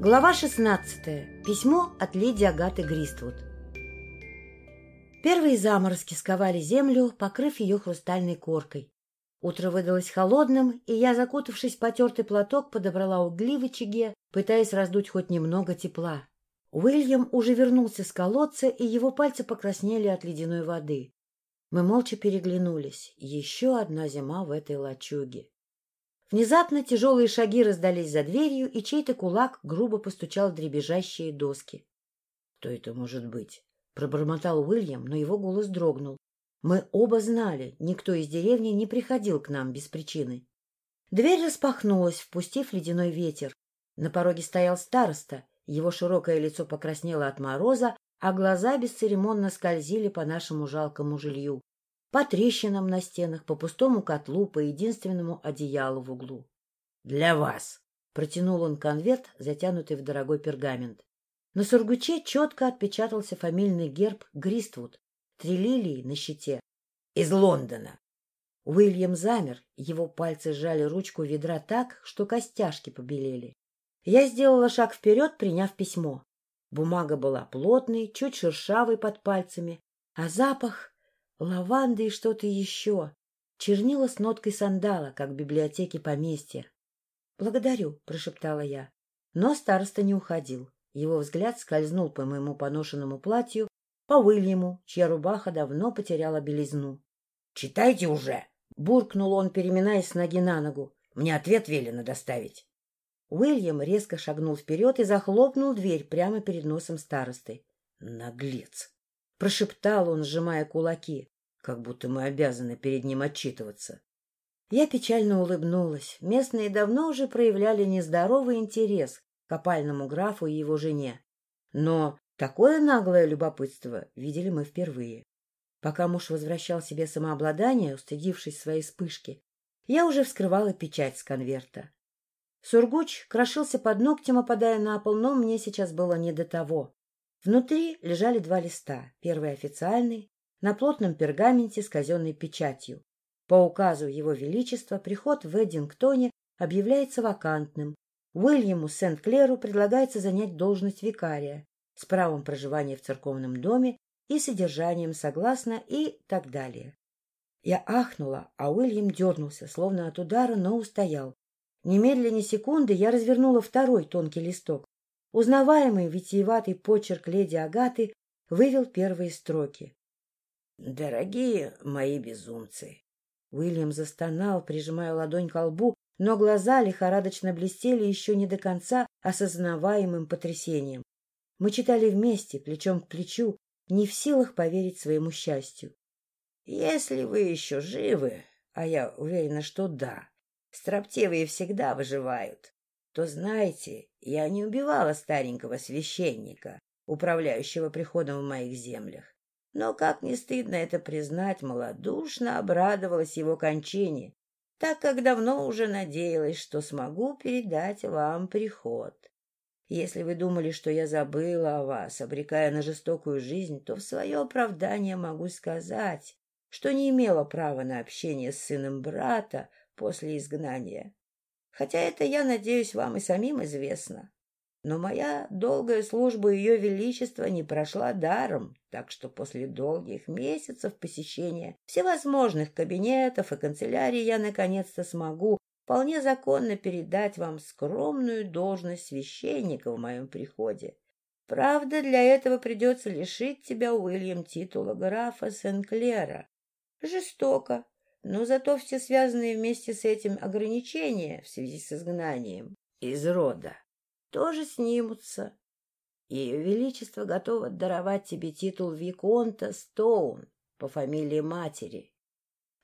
Глава 16. Письмо от леди Агаты Гриствуд. Первые заморозки сковали землю, покрыв ее хрустальной коркой. Утро выдалось холодным, и я, закутавшись в потертый платок, подобрала угли в очаге, пытаясь раздуть хоть немного тепла. Уильям уже вернулся с колодца, и его пальцы покраснели от ледяной воды. Мы молча переглянулись. Еще одна зима в этой лачуге. Внезапно тяжелые шаги раздались за дверью, и чей-то кулак грубо постучал в дребезжащие доски. — Кто это может быть? — пробормотал Уильям, но его голос дрогнул. Мы оба знали, никто из деревни не приходил к нам без причины. Дверь распахнулась, впустив ледяной ветер. На пороге стоял староста, его широкое лицо покраснело от мороза, а глаза бесцеремонно скользили по нашему жалкому жилью по трещинам на стенах, по пустому котлу, по единственному одеялу в углу. — Для вас! — протянул он конверт, затянутый в дорогой пергамент. На сургуче четко отпечатался фамильный герб Гриствуд, три лилии на щите. — Из Лондона! Уильям замер, его пальцы сжали ручку ведра так, что костяшки побелели. Я сделала шаг вперед, приняв письмо. Бумага была плотной, чуть шершавой под пальцами, а запах лаванды и что-то еще. Чернила с ноткой сандала, как в библиотеке поместья. — Благодарю, — прошептала я. Но староста не уходил. Его взгляд скользнул по моему поношенному платью, по Уильяму, чья рубаха давно потеряла белизну. — Читайте уже! — буркнул он, переминаясь с ноги на ногу. — Мне ответ велено доставить. Уильям резко шагнул вперед и захлопнул дверь прямо перед носом старосты. — Наглец! — прошептал он, сжимая кулаки, как будто мы обязаны перед ним отчитываться. Я печально улыбнулась. Местные давно уже проявляли нездоровый интерес к опальному графу и его жене. Но такое наглое любопытство видели мы впервые. Пока муж возвращал себе самообладание, устыдившись своей вспышки, я уже вскрывала печать с конверта. Сургуч крошился под ногтем, опадая на пол, но мне сейчас было не до того. Внутри лежали два листа. Первый официальный, на плотном пергаменте с казенной печатью. По указу Его Величества приход в Эдингтоне объявляется вакантным. Уильяму Сент-Клеру предлагается занять должность викария с правом проживания в церковном доме и содержанием согласно и так далее. Я ахнула, а Уильям дернулся, словно от удара, но устоял. Немедленно секунды я развернула второй тонкий листок. Узнаваемый витиеватый почерк леди Агаты вывел первые строки. «Дорогие мои безумцы!» Уильям застонал, прижимая ладонь к лбу, но глаза лихорадочно блестели еще не до конца осознаваемым потрясением. Мы читали вместе, плечом к плечу, не в силах поверить своему счастью. «Если вы еще живы, а я уверена, что да, строптивые всегда выживают, то знаете, я не убивала старенького священника, управляющего приходом в моих землях. Но, как не стыдно это признать, малодушно обрадовалась его кончине, так как давно уже надеялась, что смогу передать вам приход. Если вы думали, что я забыла о вас, обрекая на жестокую жизнь, то в свое оправдание могу сказать, что не имела права на общение с сыном брата после изгнания хотя это, я надеюсь, вам и самим известно. Но моя долгая служба Ее Величества не прошла даром, так что после долгих месяцев посещения всевозможных кабинетов и канцелярий я наконец-то смогу вполне законно передать вам скромную должность священника в моем приходе. Правда, для этого придется лишить тебя, Уильям, титула графа Сен-Клера. Жестоко, но зато все связанные вместе с этим ограничения в связи с изгнанием из рода тоже снимутся. Ее Величество готово даровать тебе титул Виконта Стоун по фамилии матери.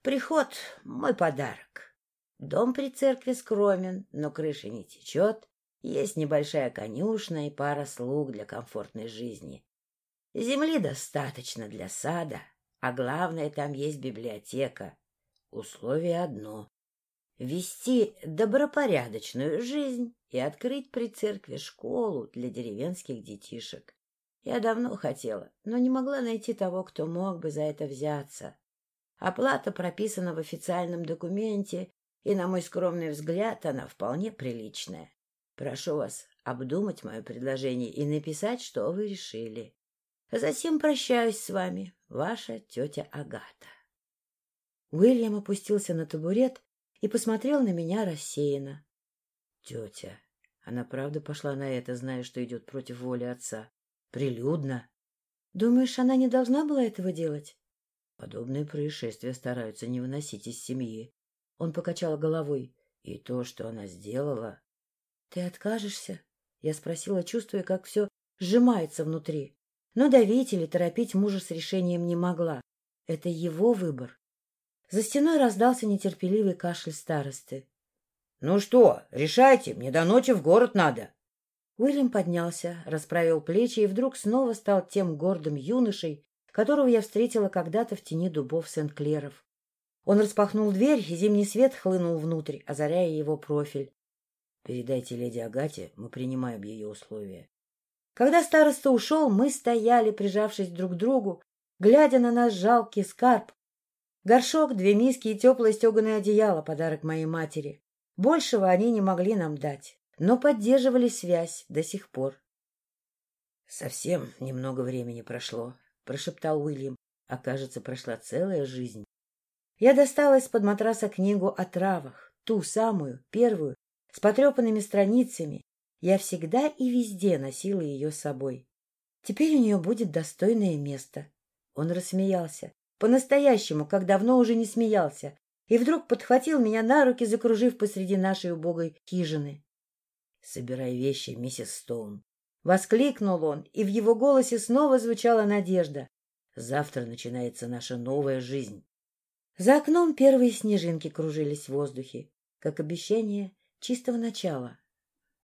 Приход — мой подарок. Дом при церкви скромен, но крыша не течет, есть небольшая конюшна и пара слуг для комфортной жизни. Земли достаточно для сада, а главное, там есть библиотека. Условие одно — вести добропорядочную жизнь и открыть при церкви школу для деревенских детишек. Я давно хотела, но не могла найти того, кто мог бы за это взяться. Оплата прописана в официальном документе, и, на мой скромный взгляд, она вполне приличная. Прошу вас, обдумать мое предложение и написать, что вы решили. Затем прощаюсь с вами, ваша тетя Агата. Уильям опустился на табурет и посмотрел на меня рассеянно. — Тетя, она правда пошла на это, зная, что идет против воли отца? Прилюдно? — Думаешь, она не должна была этого делать? Подобные происшествия стараются не выносить из семьи. Он покачал головой. И то, что она сделала... — Ты откажешься? Я спросила, чувствуя, как все сжимается внутри. Но давить или торопить мужа с решением не могла. Это его выбор. За стеной раздался нетерпеливый кашель старосты. — Ну что, решайте, мне до ночи в город надо. Уильям поднялся, расправил плечи и вдруг снова стал тем гордым юношей, которого я встретила когда-то в тени дубов Сент-Клеров. Он распахнул дверь, и зимний свет хлынул внутрь, озаряя его профиль. Передайте леди Агате, мы принимаем ее условия. Когда староста ушел, мы стояли, прижавшись друг к другу, глядя на наш жалкий скарб. Горшок, две миски и теплое стеганое одеяло — подарок моей матери. Большего они не могли нам дать, но поддерживали связь до сих пор. — Совсем немного времени прошло, — прошептал Уильям. — А кажется, прошла целая жизнь. Я достала из-под матраса книгу о травах, ту самую, первую, с потрепанными страницами. Я всегда и везде носила ее с собой. Теперь у нее будет достойное место. Он рассмеялся. По-настоящему, как давно уже не смеялся. И вдруг подхватил меня на руки, закружив посреди нашей убогой хижины. — Собирай вещи, миссис Стоун. Воскликнул он, и в его голосе снова звучала надежда. Завтра начинается наша новая жизнь. За окном первые снежинки кружились в воздухе, как обещание чистого начала.